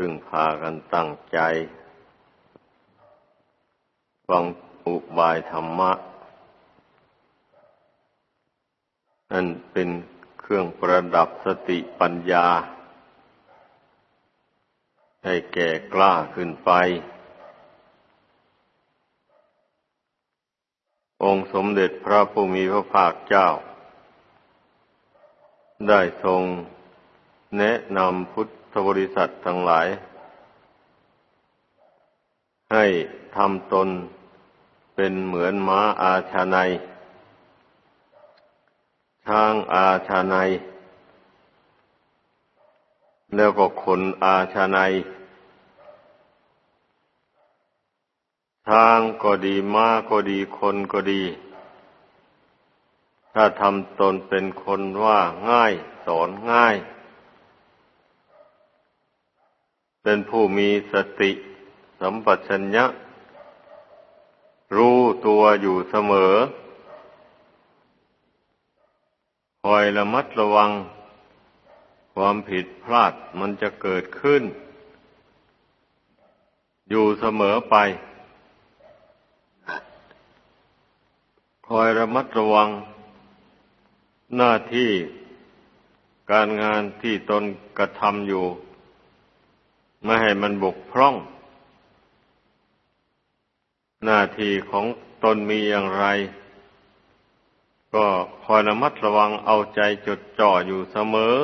พึ่งพากันตั้งใจ ฟังอุบายธรรมะ นั่นเป็นเครื่องประดับสติปัญญา ให้แก่กล้าขึ้นไป องค์สมเด็จพระผู้มีพระภาคเจ้า ได้ทรงแนะนำพุทธ บริษัททั้งหลาย ให้ทำตนเป็นเหมือนม้าอาชาในช้างอาชาในแล้วก็ขนอาชาในช้างก็ดีม้าก็ดีคนก็ดี ถ้าทำตนเป็นคนว่าง่ายสอนง่าย เป็นผู้มีสติสัมปชัญญะ รู้ตัวอยู่เสมอ คอยระมัดระวัง ความผิดพลาดมันจะเกิดขึ้น อยู่เสมอไป คอยระมัดระวัง หน้าที่การงานที่ตนกระทำอยู่ ไม่ให้มันบกพร่อง หน้าที่ของตนมีอย่างไร ก็คอยระมัดระวังเอาใจจดจ่ออยู่เสมอ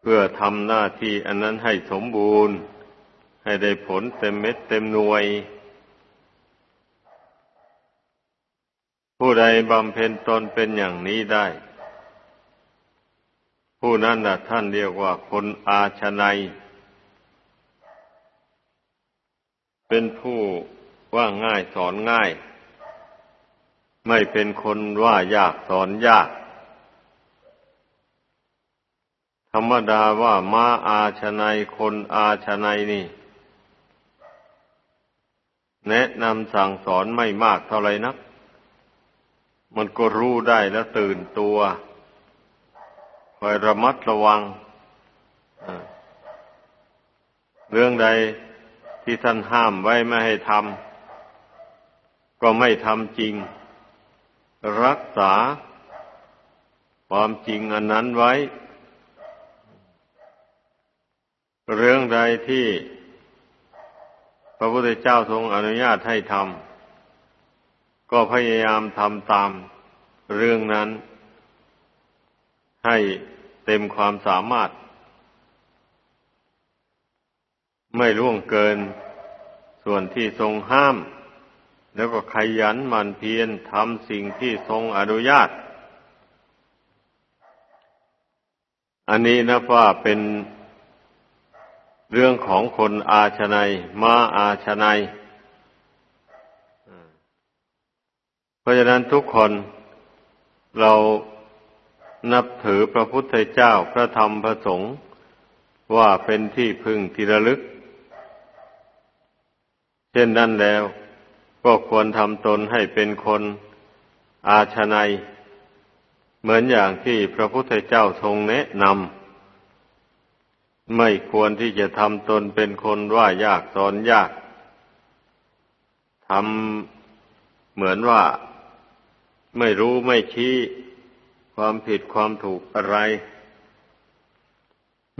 เพื่อทำหน้าที่อันนั้นให้สมบูรณ์ ให้ได้ผลเต็มเม็ดเต็มหน่วย ผู้ใดบำเพ็ญตนเป็นอย่างนี้ได้ ผู้นั้นนะท่านเรียกว่าคนอาชนัย เป็นผู้ว่าง่ายสอนง่าย ไม่เป็นคนว่ายากสอนยาก ธรรมดาว่ามาอาชนัยคนอาชนัยนี่ แนะนำสั่งสอนไม่มากเท่าไหร่นัก มันก็รู้ได้แล้วตื่นตัว คอยระมัดระวังเรื่องใดที่ท่านห้ามไว้ไม่ให้ทำก็ไม่ทำจริง รักษาความจริงอันนั้นไว้ เรื่องใดที่พระพุทธเจ้าทรงอนุญาตให้ทำก็พยายามทำตามเรื่องนั้น ให้เต็มความสามารถ ไม่ล่วงเกิน ส่วนที่ทรงห้าม แล้วก็ขยันหมั่นเพียรทำสิ่งที่ทรงอนุญาต อันนี้นะว่าเป็นเรื่องของคนอาชนัยมาอาชนัย เพราะฉะนั้นทุกคนเรา นับถือพระพุทธเจ้าพระธรรมพระสงฆ์ว่าเป็นที่พึ่งที่ระลึก เช่นนั้นแล้ว ก็ควรทำตนให้เป็นคนอาชนัยเหมือนอย่างที่พระพุทธเจ้าทรงแนะนำไม่ควรที่จะทำตนเป็นคนว่ายากสอนยากทำเหมือนว่าไม่รู้ไม่ชี้ ความผิดความถูกอะไร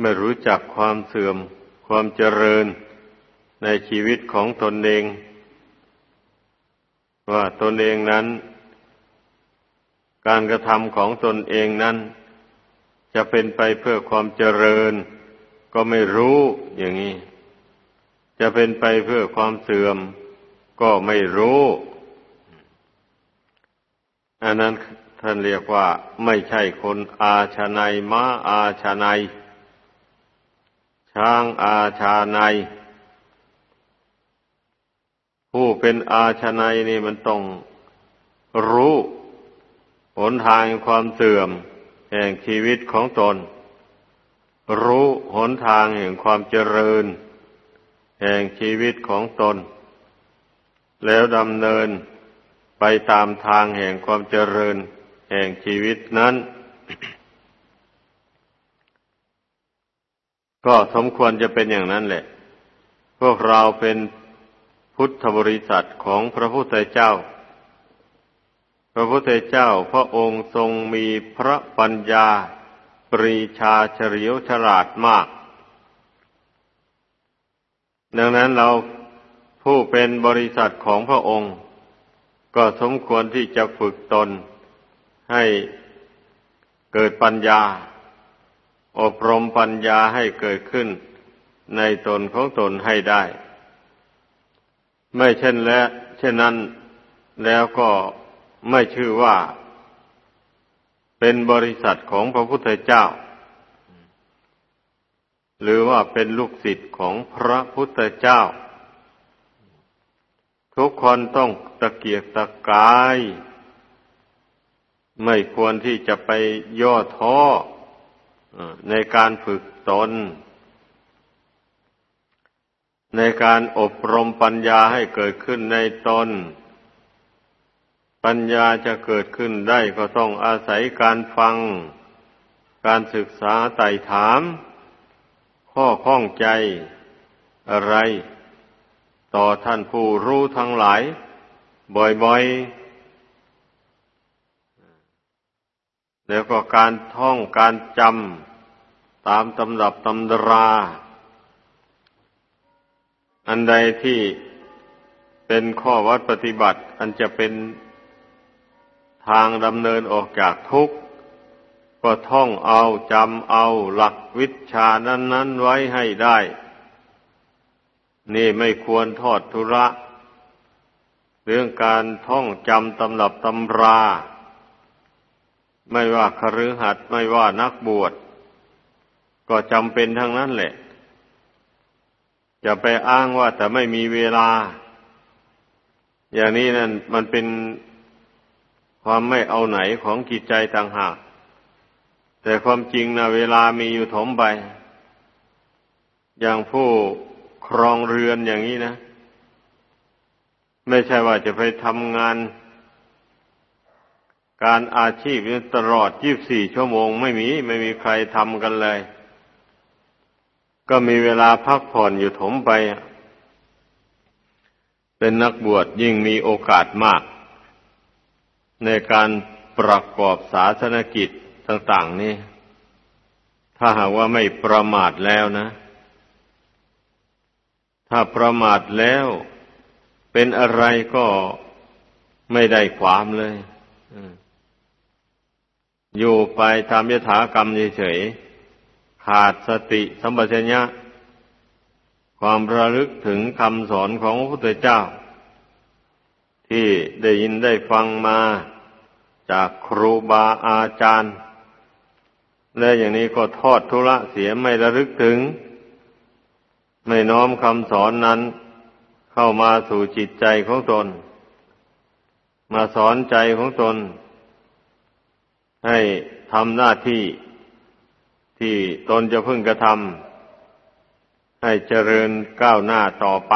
ไม่รู้จักความเสื่อม ความเจริญในชีวิตของตนเอง ว่าตนเองนั้น การกระทำของตนเองนั้น จะเป็นไปเพื่อความเจริญ ก็ไม่รู้อย่างนี้ จะเป็นไปเพื่อความเสื่อม ก็ไม่รู้อันนั้น ท่านเรียกว่าไม่ใช่คนอาชาในม้าอาชาในช้างอาชาในผู้เป็นอาชาในนี่มันต้องรู้หนทางความเสื่อม แห่งชีวิตของตน รู้หนทางแห่งความเจริญ แห่งชีวิตของตน แล้วดำเนินไปตามทางแห่งความเจริญ แห่งชีวิตนั้น ก็สมควรจะเป็นอย่างนั้นแหละ พวกเราเป็นพุทธบริษัทของพระพุทธเจ้า พระพุทธเจ้าพระองค์ทรงมีพระปัญญา ปรีชาเฉลียวฉลาดมาก ดังนั้นเราผู้เป็นบริษัทของพระองค์ ก็สมควรที่จะฝึกตน ให้เกิดปัญญา อบรมปัญญาให้เกิดขึ้นในตนของตนให้ได้ ไม่เช่นและเช่นนั้นแล้วก็ไม่ชื่อว่า เป็นบริษัทของพระพุทธเจ้า หรือว่าเป็นลูกศิษย์ของพระพุทธเจ้า ทุกคนต้องตะเกียกตะกาย ไม่ควรที่จะไปย่อท้อในการฝึกตน ในการอบรมปัญญาให้เกิดขึ้นในตน ปัญญาจะเกิดขึ้นได้ก็ต้องอาศัยการฟัง การศึกษาไต่ถาม ข้อข้องใจอะไร ต่อท่านผู้รู้ทั้งหลาย บ่อยๆ แล้วก็การท่องการจำตามตำรับตำรา อันใดที่เป็นข้อวัดปฏิบัติ อันจะเป็นทางดำเนินออกจากทุกข์ ก็ท่องเอาจำเอาหลักวิชานั้น ๆ ไว้ให้ได้ นี่ไม่ควรทอดทุระ เรื่องการท่องจำตำรับตำรา ไม่ว่าคฤหัสถ์ไม่ว่านักบวช ก็จำเป็นทั้งนั้นแหละ อย่าไปอ้างว่าแต่ไม่มีเวลา อย่างนี้นั่นมันเป็นความไม่เอาไหนของจิตใจต่างหาก แต่ความจริงนะเวลามีอยู่ถมไป อย่างผู้ครองเรือนอย่างนี้นะ ไม่ใช่ว่าจะไปทำงาน การอาชีพตลอด 24 ชั่วโมงไม่มี ไม่มีใครทำกันเลย ก็มีเวลาพักผ่อนอยู่ถมไป เป็นนักบวชยิ่งมีโอกาสมาก ในการประกอบศาสนกิจต่าง ๆ นี่ ถ้าหากว่าไม่ประมาทแล้วนะ ถ้าประมาทแล้ว เป็นอะไรก็ไม่ได้ความเลย อ อยู่ไปตามยถากรรมเฉยๆขาดสติสัมปชัญญะ ความระลึกถึงคำสอนของพระพุทธเจ้า ที่ได้ยินได้ฟังมาจากครูบาอาจารย์ และอย่างนี้ก็ทอดทุระเสียไม่ระลึกถึง ไม่น้อมคำสอนนั้น เข้ามาสู่จิตใจของตน มาสอนใจของตน ให้ทำหน้าที่ที่ตนจะพึ่งกระทำให้เจริญก้าวหน้าต่อไป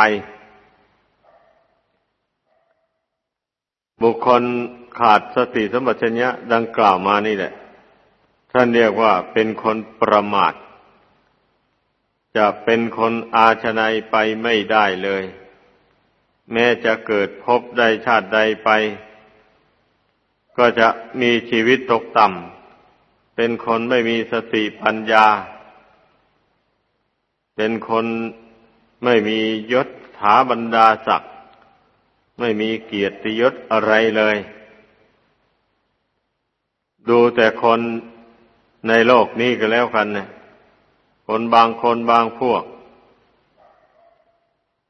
บุคคลขาดสติสมบัติชญะดังกล่าวมานี่แหละ ท่านเรียกว่าเป็นคนประมาท จะเป็นคนอาชนัยไปไม่ได้เลย แม้จะเกิดพบใดชาติใดไป ก็จะมีชีวิตตกต่ำ เป็นคนไม่มีสติปัญญา เป็นคนไม่มียศถาบรรดาศักดิ์ ไม่มีเกียรติยศอะไรเลย ดูแต่คนในโลกนี้ก็แล้วกันเนี่ยคนบางคนบางพวก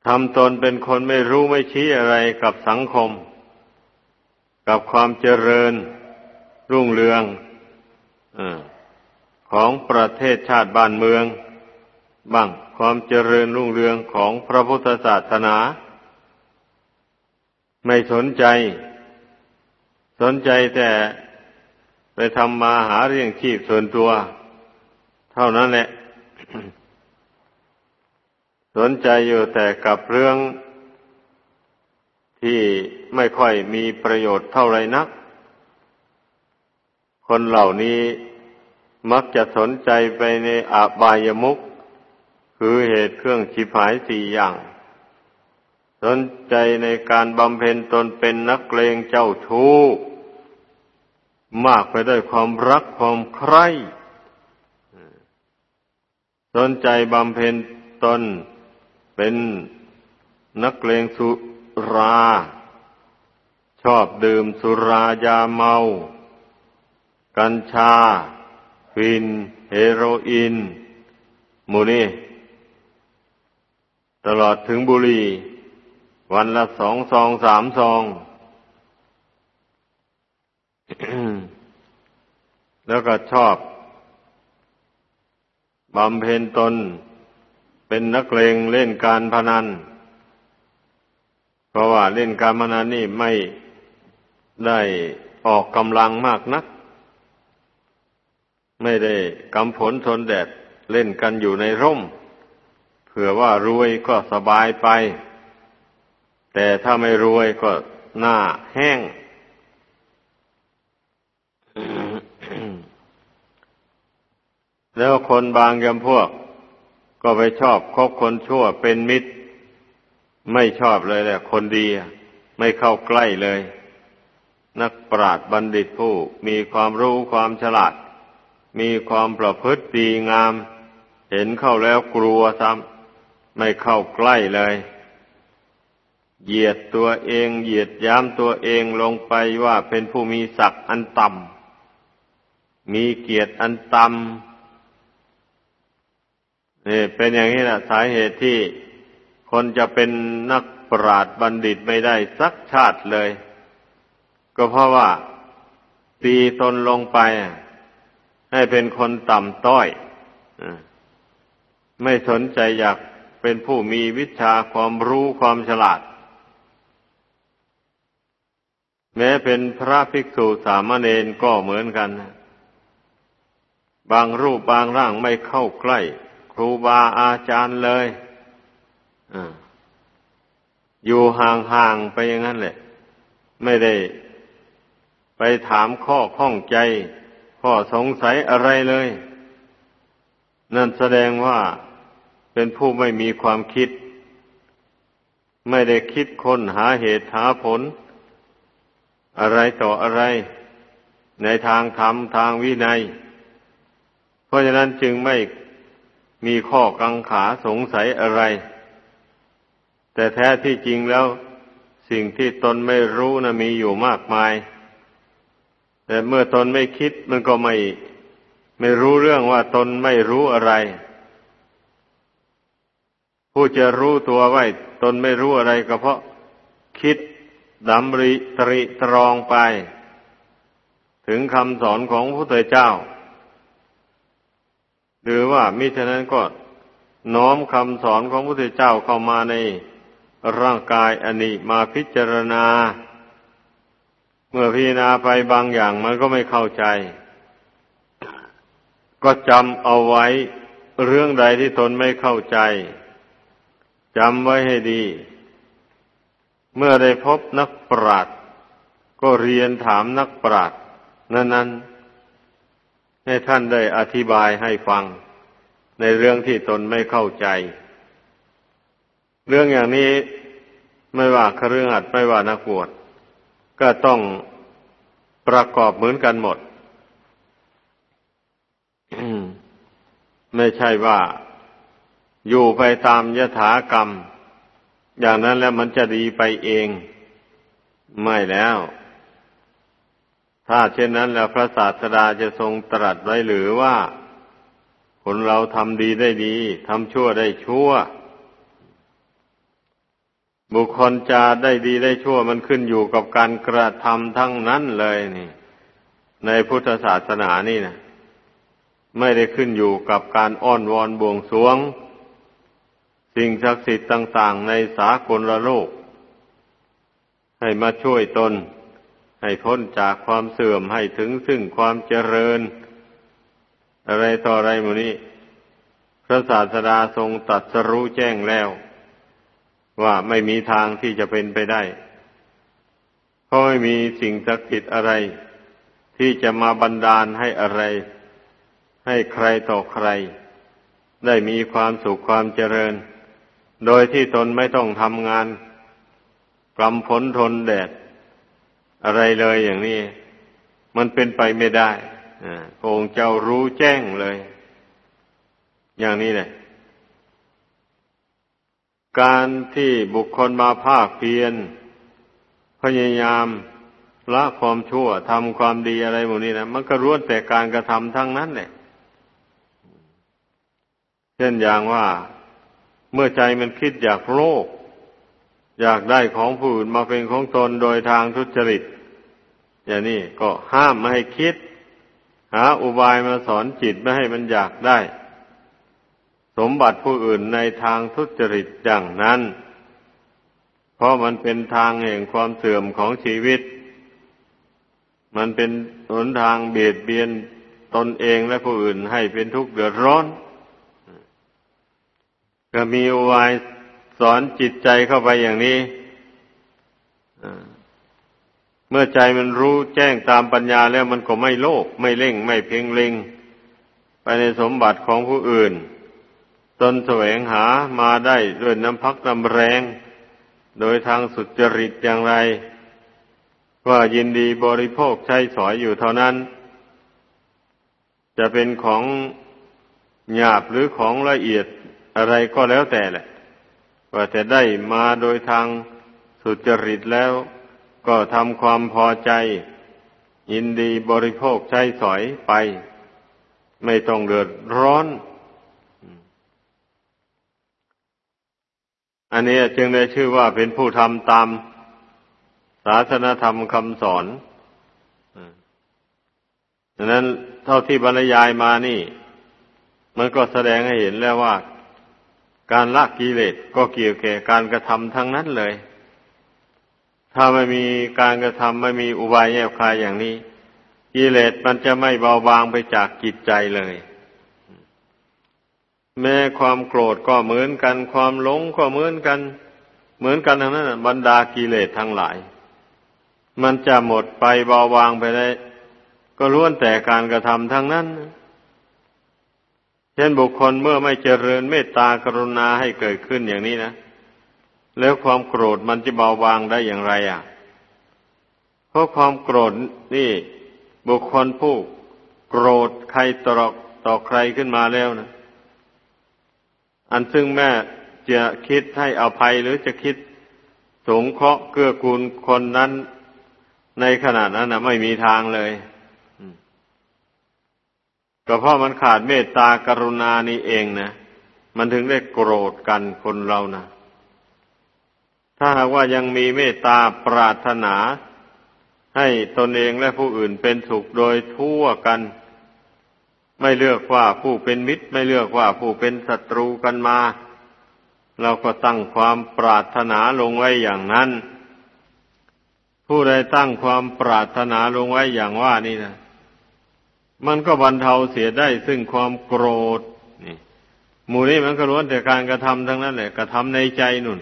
ทำตนเป็นคนไม่รู้ไม่ชี้อะไรกับสังคม กับความเจริญรุ่งเรืองอของประเทศชาติบ้านเมือง บ้างความเจริญรุ่งเรืองของพระพุทธศาสนา ไม่สนใจ สนใจแต่ไปทำมาหาเรื่องชีพส่วนตัว เท่านั้นแหละ สนใจอยู่แต่กับเรื่อง ที่ไม่ค่อยมีประโยชน์เท่าไรนัก คนเหล่านี้มักจะสนใจไปในอาบายมุกคือเหตุเครื่องชิบหายสี่อย่าง สนใจในการบำเพ็ญตนเป็นนักเลงเจ้าชู้ มากไปด้วยความรักความใคร่สนใจบำเพ็ญตนเป็นนักเลงสุ รา ชอบดื่มสุรายาเมา กัญชา ฟิน เฮโรอีนมูนี่ตลอดถึงบุหรี่วันละสองซองสามซอง แล้วก็ชอบบำเพ็ญตนเป็นนักเลงเล่นการพนัน เพราะว่าเล่นการพนันนี่ไม่ได้ออกกำลังมากนัก ไม่ได้กำผลทนแดดเล่นกันอยู่ในร่ม เผื่อว่ารวยก็สบายไป แต่ถ้าไม่รวยก็หน้าแห้ง แล้วคนบางยำพวก ก็ไปชอบคบคนชั่วเป็นมิตร ไม่ชอบเลยแหละคนดีไม่เข้าใกล้เลย นักปราชญ์บัณฑิตผู้ มีความรู้ความฉลาด มีความประพฤติดีงาม เห็นเข้าแล้วกลัวซ้ำไม่เข้าใกล้เลย เหยียดตัวเองเหยียดย้ำตัวเองลงไปว่าเป็นผู้มีศักดิ์อันต่ำมีเกียรติอันต่ำนี่เป็นอย่างนี้แหละสาเหตุที่ คนจะเป็นนักปราชญ์บัณฑิตไม่ได้สักชาติเลย ก็เพราะว่าตีตนลงไป ให้เป็นคนต่ำต้อยไม่สนใจอยากเป็นผู้มีวิชาความรู้ความฉลาด แม้เป็นพระภิกษุสามเณรก็เหมือนกัน บางรูปบางร่างไม่เข้าใกล้ ครูบาอาจารย์เลย อยู่ห่างๆไปอย่างนั้นแหละ ไม่ได้ไปถามข้อข้องใจ ข้อสงสัยอะไรเลย นั่นแสดงว่าเป็นผู้ไม่มีความคิด ไม่ได้คิดค้นหาเหตุหาผล อะไรต่ออะไร ในทางธรรมทางวินัย เพราะฉะนั้นจึงไม่มีข้อกังขาสงสัยอะไร แต่แท้ที่จริงแล้ว สิ่งที่ตนไม่รู้นะมีอยู่มากมาย แต่เมื่อตนไม่คิดมันก็ไม่ไม่รู้เรื่องว่าตนไม่รู้อะไร ผู้จะรู้ตัวไว้ ตนไม่รู้อะไรก็เพราะคิดดำริตริตรองไป ถึงคำสอนของพระพุทธเจ้า หรือว่ามิฉะนั้นก็น้อมคำสอนของพระพุทธเจ้าเข้ามาใน ร่างกายอันนี้มาพิจารณา เมื่อพิจารณาไปบางอย่างมันก็ไม่เข้าใจ ก็จำเอาไว้เรื่องใดที่ตนไม่เข้าใจจำไว้ให้ดี เมื่อได้พบนักปราชญ์ก็เรียนถามนักปราชญ์นั้นๆให้ท่านได้อธิบายให้ฟัง ในเรื่องที่ตนไม่เข้าใจ เรื่องอย่างนี้ไม่ว่าครือขัดไม่ว่านักบวชก็ต้องประกอบเหมือนกันหมดไม่ใช่ว่าอยู่ไปตามยถากรรม อย่างนั้นแล้วมันจะดีไปเอง ไม่แล้ว ถ้าเช่นนั้นแล้วพระศาสดาจะทรงตรัสไว้หรือว่า คนเราทำดีได้ดีทำชั่วได้ชั่ว บุคคลจะได้ดีได้ชั่วมันขึ้นอยู่กับการกระทำทั้งนั้นเลยนี่ ในพุทธศาสนานี่นะไม่ได้ขึ้นอยู่กับการอ้อนวอนบวงสวง สิ่งศักดิ์สิทธิ์ต่าง ๆ ในสากลโลก ให้มาช่วยตน ให้พ้นจากความเสื่อมให้ถึงซึ่งความเจริญ อะไรต่ออะไรหมดนี้ พระศาสดาทรงตัดสรู้แจ้งแล้ว ว่าไม่มีทางที่จะเป็นไปได้ เพราะไม่มีสิ่งศักดิ์สิทธิ์อะไร ที่จะมาบันดาลให้อะไร ให้ใครต่อใคร ได้มีความสุขความเจริญ โดยที่ตนไม่ต้องทำงานกลำฝนทนแดด อะไรเลยอย่างนี้ มันเป็นไปไม่ได้พระองค์เจ้ารู้แจ้งเลย อย่างนี้แหละ การที่บุคคลมาภาคเพียรพยายามละความชั่วทำความดีอะไรหมดนี้นะมันก็ล้วนแต่การกระทำทั้งนั้นแหละเช่นอย่างว่าเมื่อใจมันคิดอยากโลภอยากได้ของผู้อื่นมาเป็นของตนโดยทางทุจริต อย่างนี้ก็ห้ามไม่ให้คิด หาอุบายมาสอนจิตไม่ให้มันอยากได้ สมบัติผู้อื่นในทางทุจริตอย่างนั้น เพราะมันเป็นทางแห่งความเสื่อมของชีวิต มันเป็นหนทางเบียดเบียนตนเองและผู้อื่นให้เป็นทุกข์เดือดร้อน ก็มีอุบายสอนจิตใจเข้าไปอย่างนี้ เมื่อใจมันรู้แจ้งตามปัญญาแล้วมันก็ไม่โลภไม่เล่ง ไม่เพ่งเล็ง ไปในสมบัติของผู้อื่น นแสวงหามาได้ด้วยน้ำพักน้ำแรง โดยทางสุจริตอย่างไร ว่ายินดีบริโภคใช้สอยอยู่เท่านั้น จะเป็นของหยาบหรือของละเอียดอะไรก็แล้วแต่แหละ ว่าจะได้มาโดยทางสุจริตแล้ว ก็ทำความพอใจ ยินดีบริโภคใช้สอยไป ไม่ต้องเดือดร้อน อันนี้จึงได้ชื่อว่าเป็นผู้ทำตามศาสนธรรมคำสอนดังนั้นเท่าที่บรรยายมานี่ มันก็แสดงให้เห็นแล้วว่า การละกิเลสก็เกี่ยวแก่การกระทำทั้งนั้นเลย ถ้าไม่มีการกระทำไม่มีอุบายแยบคายอย่างนี้กิเลสมันจะไม่เบาบางไปจากจิตใจเลย แม้ความโกรธก็เหมือนกัน ความหลงก็เหมือนกัน เหมือนกันทั้งนั้นบรรดากิเลสทั้งหลาย มันจะหมดไปเบาบางไปได้ ก็ล้วนแต่การกระทำทั้งนั้น เช่นบุคคลเมื่อไม่เจริญเมตตากรุณาให้เกิดขึ้นอย่างนี้นะ แล้วความโกรธมันจะเบาบางได้อย่างไรอะ เพราะความโกรธนี่ บุคคลผู้โกรธใครตรอกต่อใครขึ้นมาแล้วนะ อันซึ่งแม่จะคิดให้อภัยหรือจะคิดสงเคราะห์เกื้อกูลคนนั้นในขณะนั้นนะไม่มีทางเลยก็เพราะมันขาดเมตตากรุณานี่เองนะมันถึงได้โกรธกันคนเรานะถ้าหากว่ายังมีเมตตาปรารถนา ให้ตนเองและผู้อื่นเป็นสุขโดยทั่วกัน ไม่เลือกว่าผู้เป็นมิตร ไม่เลือกว่าผู้เป็นศัตรูกันมา เราก็ตั้งความปรารถนาลงไว้อย่างนั้น ผู้ใดตั้งความปรารถนาลงไว้อย่างว่านี่นะมันก็บรรเทาเสียได้ซึ่งความโกรธนี่หมู่นี้มันก็ล้วนแต่การกระทำทั้งนั้นแหละกระทำในใจนุ่น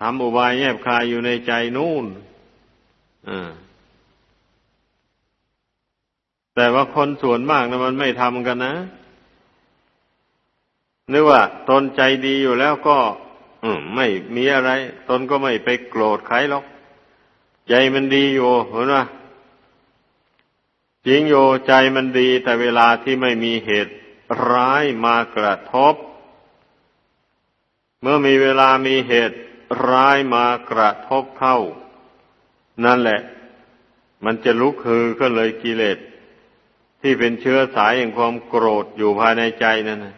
ทำอุบายแยบคายอยู่ในใจนู่นอ่า แต่ว่าคนส่วนมากนะมันไม่ทำกันนะนึกว่าตนใจดีอยู่แล้วก็อืมไม่มีอะไร ตนก็ไม่ไปโกรธใครหรอก ใจมันดีอยู่เห็นไหมจริงโยใจมันดี แต่เวลาที่ไม่มีเหตุร้ายมากระทบ เมื่อมีเวลามีเหตุร้ายมากระทบเข้า นั่นแหละ มันจะลุกฮือก็เลยกิเลส ที่เป็นเชื้อสายแห่งความโกรธอยู่ภายในใจนั่นนะ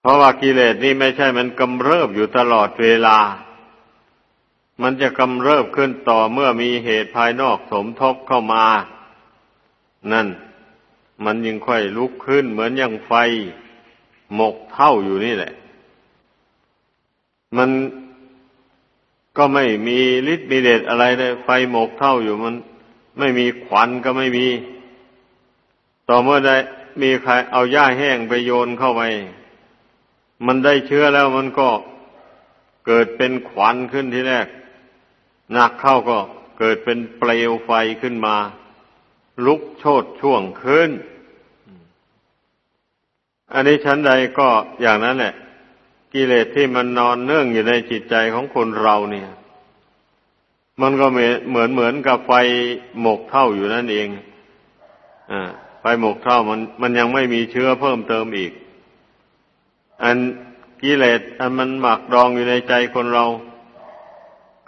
เพราะว่ากิเลสนี่ไม่ใช่มันกำเริบอยู่ตลอดเวลา มันจะกำเริบขึ้นต่อเมื่อมีเหตุภายนอกสมทบเข้ามา นั่น มันยังค่อยลุกขึ้นเหมือนอย่างไฟหมกเท่าอยู่นี่แหละ มันก็ไม่มีฤทธิ์มีเดชอะไรเลยไฟหมกเท่าอยู่มัน ไม่มีควันก็ไม่มี ต่อเมื่อได้มีใครเอาหญ้าแห้งไปโยนเข้าไป มันได้เชื้อแล้วมันก็เกิดเป็นควันขึ้นทีแรก หนักเข้าก็เกิดเป็นเปลวไฟขึ้นมา ลุกโชดช่วงขึ้น อันนี้ชั้นใดก็อย่างนั้นแหละ กิเลสที่มันนอนเนื่องอยู่ในจิตใจของคนเราเนี่ย มันก็เหมือนเหมือนกับไฟหมกเท่าอยู่นั่นเองอ่าไฟหมกเท่ามัน มันยังไม่มีเชื้อเพิ่มเติมอีก อันกิเลสอันมันหมักดองอยู่ในใจคนเรา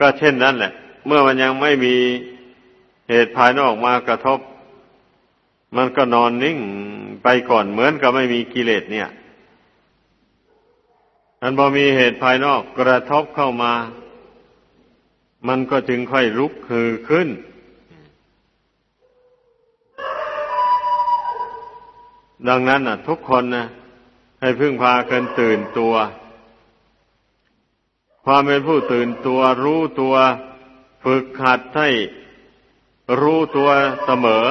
ก็เช่นนั้นแหละ เมื่อมันยังไม่มีเหตุภายนอกมากระทบ มันก็นอนนิ่งไปก่อนเหมือนกับไม่มีกิเลสเนี่ยอันพอมีเหตุภายนอกกระทบเข้ามา มันก็จึงค่อยลุกคือขึ้น ดังนั้นนะทุกคนนะให้พึ่งพากันตื่นตัว ความเป็นผู้ตื่นตัวรู้ตัวฝึกขัดให้รู้ตัวเสมอ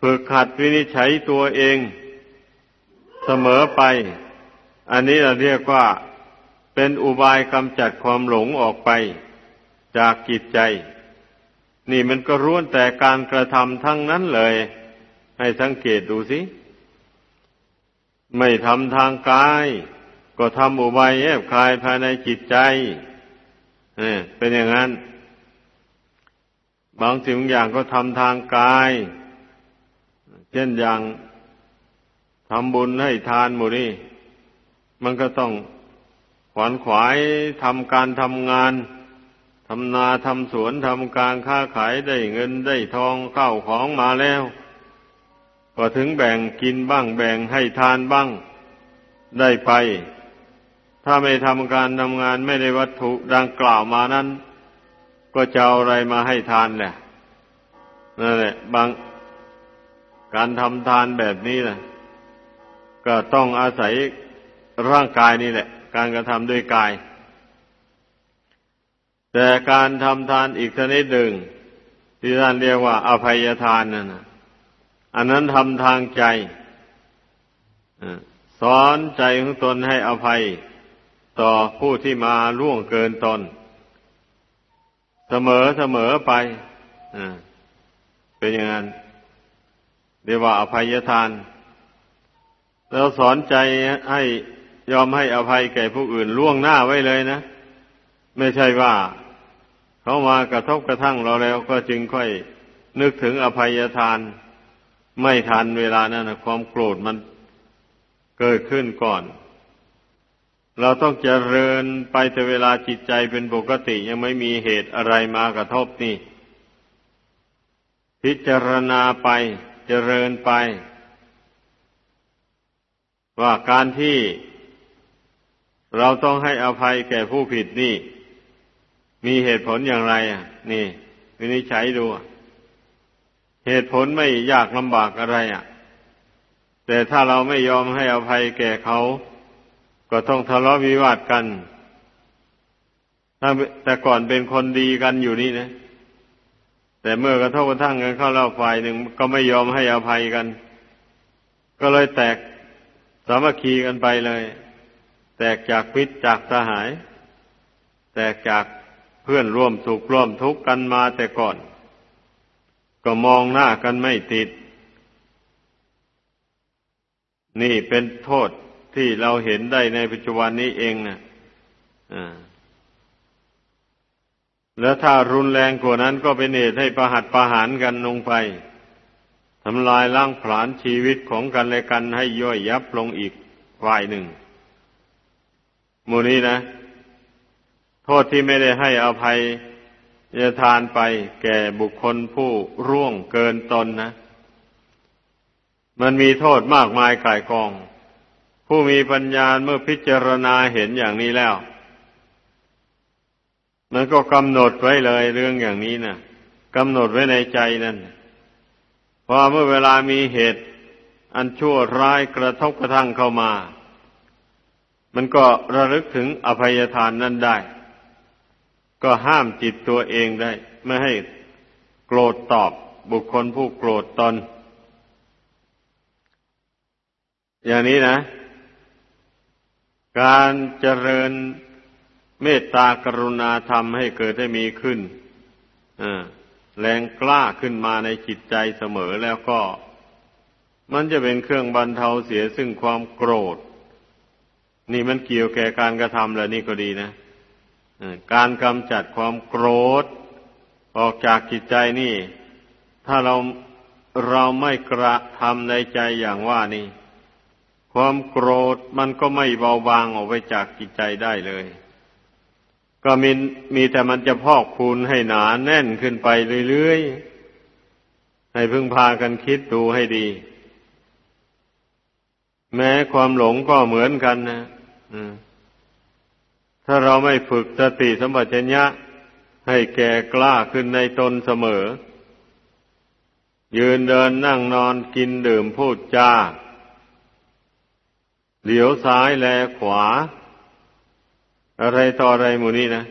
ฝึกขัดวินิจฉัยตัวเองเสมอไป อันนี้เราเรียกว่าเป็นอุบายกำจัดความหลงออกไป จากกิจใจ นี่มันก็ร้วนแต่การกระทำทั้งนั้นเลย ให้สังเกตดูสิ ไม่ทำทางกาย ก็ทำอุบายแยบคายภายในจิตใจเป็นอย่างนั้น บางสิ่งบางอย่างก็ทำทางกาย เช่นอย่างทำบุญให้ทานหมู่นี้มันก็ต้องขวนขวายทำการทำงาน ทำนาทำสวนทำการค้าขายได้เงินได้ทองเข้าของมาแล้ว ก็ถึงแบ่งกินบ้างแบ่งให้ทานบ้าง ได้ไป ถ้าไม่ทำการทำงานไม่ได้วัตถุดังกล่าวมานั้น ก็จะเอาอะไรมาให้ทานแหละนั่นแหละบางการทำทานแบบนี้นะก็ต้องอาศัยร่างกายนี่แหละ การกระทำด้วยกาย แต่การทำทานอีกชนิดหนึ่ง ที่ท่านเรียกว่า อภัยทานนั่นนะอันนั้นทำทางใจสอนใจของตนให้อภัย ต่อผู้ที่มาล่วงเกินตน เสมอเสมอไปเป็นอย่างนั้นเรียกว่าอภัยทาน แล้วสอนใจให้ยอมให้อภัยแก่ผู้อื่นล่วงหน้าไว้เลยนะ ไม่ใช่ว่าเขามากระทบกระทั่งเราแล้วก็จึงค่อยนึกถึงอภัยทาน ไม่ทันเวลานั้นนะความโกรธมันเกิดขึ้นก่อน เราต้องเจริญไปแต่เวลาจิตใจเป็นปกติยังไม่มีเหตุอะไรมากระทบนี่ พิจารณาไปเจริญไป ว่าการที่เราต้องให้อภัยแก่ผู้ผิดนี่ มีเหตุผลอย่างไร อะ นี่ วินิจฉัยดู เหตุผลไม่ยากลำบากอะไรอะ แต่ถ้าเราไม่ยอมให้อภัยแก่เขา ก็ต้องทะเลาะวิวาทกัน ถ้าแต่ก่อนเป็นคนดีกันอยู่นี่นะ แต่เมื่อกระทบกระทั่งกันเข้าเล่าฝ่ายหนึ่งก็ไม่ยอมให้อภัยกัน ก็เลยแตกสามัคคีกันไปเลย แตกจากพิษจากสหาย แตกจาก พื่อนร่วมสุขร่วมทุกข์กันมาแต่ก่อน ก็มองหน้ากันไม่ติด นี่เป็นโทษที่เราเห็นได้ในปัจจุบันนี้เองนะอ่าแล้วถ้ารุนแรงกว่านั้นก็เป็นเหตุให้ประหัตประหารกันลงไปทำลายล้างผลาญชีวิตของกันและกันให้ย่อยยับลงอีกฝ่ายหนึ่งมูนี้นะ โทษที่ไม่ได้ให้อภัยจะทานไปแก่บุคคลผู้ร่วงเกินตนนะ มันมีโทษมากมายกายกอง ผู้มีปัญญาเมื่อพิจารณาเห็นอย่างนี้แล้ว มันก็กำหนดไว้เลยเรื่องอย่างนี้นะกำหนดไว้ในใจนั่นพอเมื่อเวลามีเหตุ อันชั่วร้ายกระทบกระทั่งเข้ามา มันก็ระลึกถึงอภัยทานนั่นได้ ก็ห้ามจิตตัวเองได้ ไม่ให้โกรธตอบบุคคลผู้โกรธตน อย่างนี้นะ การเจริญเมตตากรุณาธรรมให้เกิดให้มีขึ้นแรงกล้าขึ้นมาในจิตใจเสมอแล้วก็ มันจะเป็นเครื่องบรรเทาเสียซึ่งความโกรธ นี่มันเกี่ยวแก่การกระทำแล้วนี่ก็ดีนะ การกำจัดความโกรธ ออกจากจิตใจนี่ ถ้าเราเราไม่กระทำในใจอย่างว่านี่ ความโกรธมันก็ไม่เบาบางออกไปจากจิตใจได้เลย ก็มีมีแต่มันจะพอกพูนให้หนาแน่นขึ้นไปเรื่อยๆ ให้พึ่งพากันคิดดูให้ดี แม้ความหลงก็เหมือนกันนะ ถ้าเราไม่ฝึกสติสัมปชัญญะให้แก่กล้าขึ้นในตนเสมอ ยืนเดินนั่งนอนกินดื่มพูดจาเหลียวซ้ายแลขวา อะไรต่ออะไรหมู่นี้นะ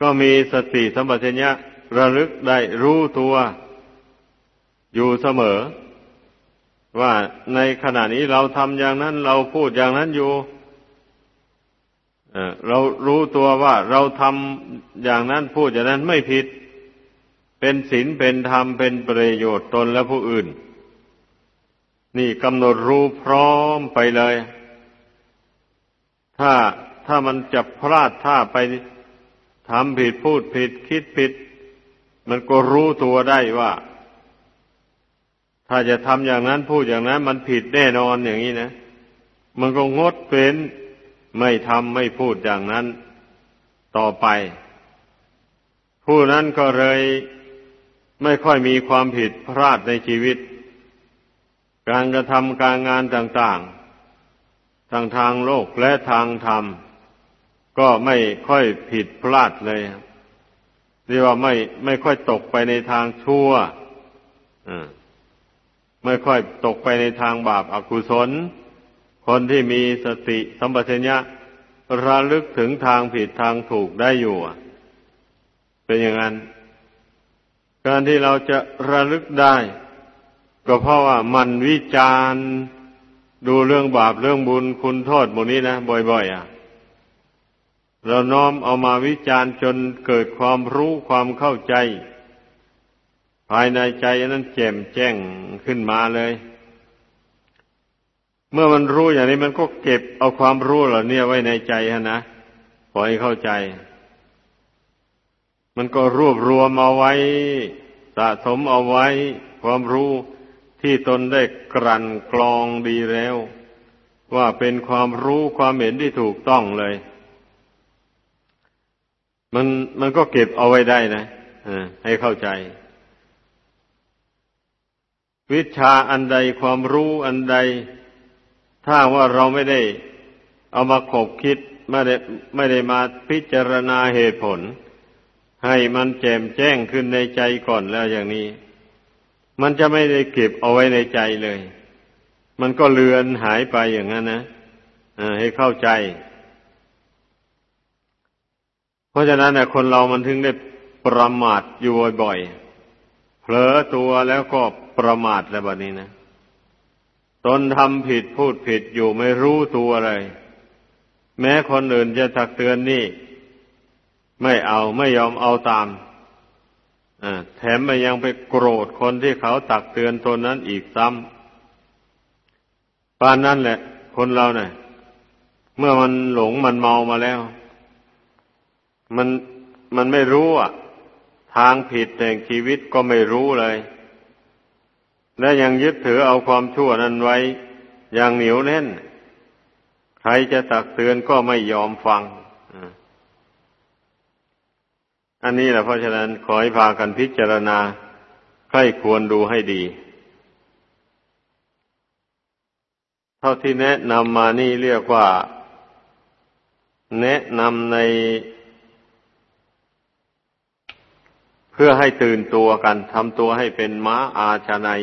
ก็มีสติสัมปชัญญะระลึกได้รู้ตัวอยู่เสมอ ว่าในขณะนี้เราทำอย่างนั้นเราพูดอย่างนั้นอยู่ เรารู้ตัวว่าเราทำอย่างนั้นพูดอย่างนั้นไม่ผิด เป็นศีลเป็นธรรมเป็นประโยชน์ตนและผู้อื่น นี่กำหนดรู้พร้อมไปเลย ถ้าถ้ามันจะพลาดท่าไปทำผิดพูดผิดคิดผิด มันก็รู้ตัวได้ว่า ถ้าจะทำอย่างนั้นพูดอย่างนั้น มันผิดแน่นอนอย่างนี้นะ มันก็งดเป็น ไม่ทำไม่พูดอย่างนั้นต่อไป ผู้นั้นก็เลยไม่ค่อยมีความผิดพลาดในชีวิต การกระทำการงานต่างๆ ทางทางโลกและทางธรรม ก็ไม่ค่อยผิดพลาดเลยเรียกว่าไม่ไม่ค่อยตกไปในทางชั่วไม่ค่อยตกไปในทางบาปอากุศล คนที่มีสติสัมปชัญญะระลึกถึงทางผิดทางถูกได้อยู่ เป็นอย่างนั้น การที่เราจะระลึกได้ ก็เพราะว่ามันวิจารณ์ดูเรื่องบาปเรื่องบุญคุณโทษหมดนี้นะบ่อย ๆ อะ เราน้อมเอามาวิจารณ์จนเกิดความรู้ความเข้าใจ ภายในใจนั้นแจ่มแจ้งขึ้นมาเลย เมื่อมันรู้อย่างนี้มันก็เก็บเอาความรู้เหล่านี้ไว้ในใจฮะนะพอให้เข้าใจ มันก็รวบรวมเอาไว้ สะสมเอาไว้ ความรู้ที่ตนได้กลั่นกรองดีแล้ว ว่าเป็นความรู้ความเห็นที่ถูกต้องเลย มันมันก็เก็บเอาไว้ได้นะให้เข้าใจ วิชาอันใดความรู้อันใด ถ้าว่าเราไม่ได้เอามาขบคิดไม่ได้ไม่ได้มาพิจารณาเหตุผล ให้มันแจ่มแจ้งขึ้นในใจก่อนแล้วอย่างนี้ มันจะไม่ได้เก็บเอาไว้ในใจเลย มันก็เลือนหายไปอย่างนั้นนะให้เข้าใจ เพราะฉะนั้นนะคนเรามันถึงได้ประมาทอยู่บ่อยๆเผลอตัวแล้วก็ประมาทแล้วแบบนี้นะ ตนทำผิดพูดผิดอยู่ไม่รู้ตัวเลยแม้คนอื่นจะตักเตือนนี่ ไม่เอาไม่ยอมเอาตามแถมมันยังไปโกรธคนที่เขาตักเตือนตนนั้นอีกซ้ำปานนั้นแหละ คนเราเนะ่ยเมื่อมันหลงมันเมามาแล้ว มันมันไม่รู้อะ ทางผิดแห่งชีวิตก็ไม่รู้เลย และยังยึดถือเอาความชั่วนั้นไว้ อย่างเหนียวแน่น ใครจะตักเตือนก็ไม่ยอมฟัง อันนี้แหละเพราะฉะนั้นขอให้พากันพิจารณาใครควรดูให้ดี เท่าที่แนะนำมานี่เรียกว่า แนะนำใน เพื่อให้ตื่นตัวกันทำตัวให้เป็นม้าอาชาในย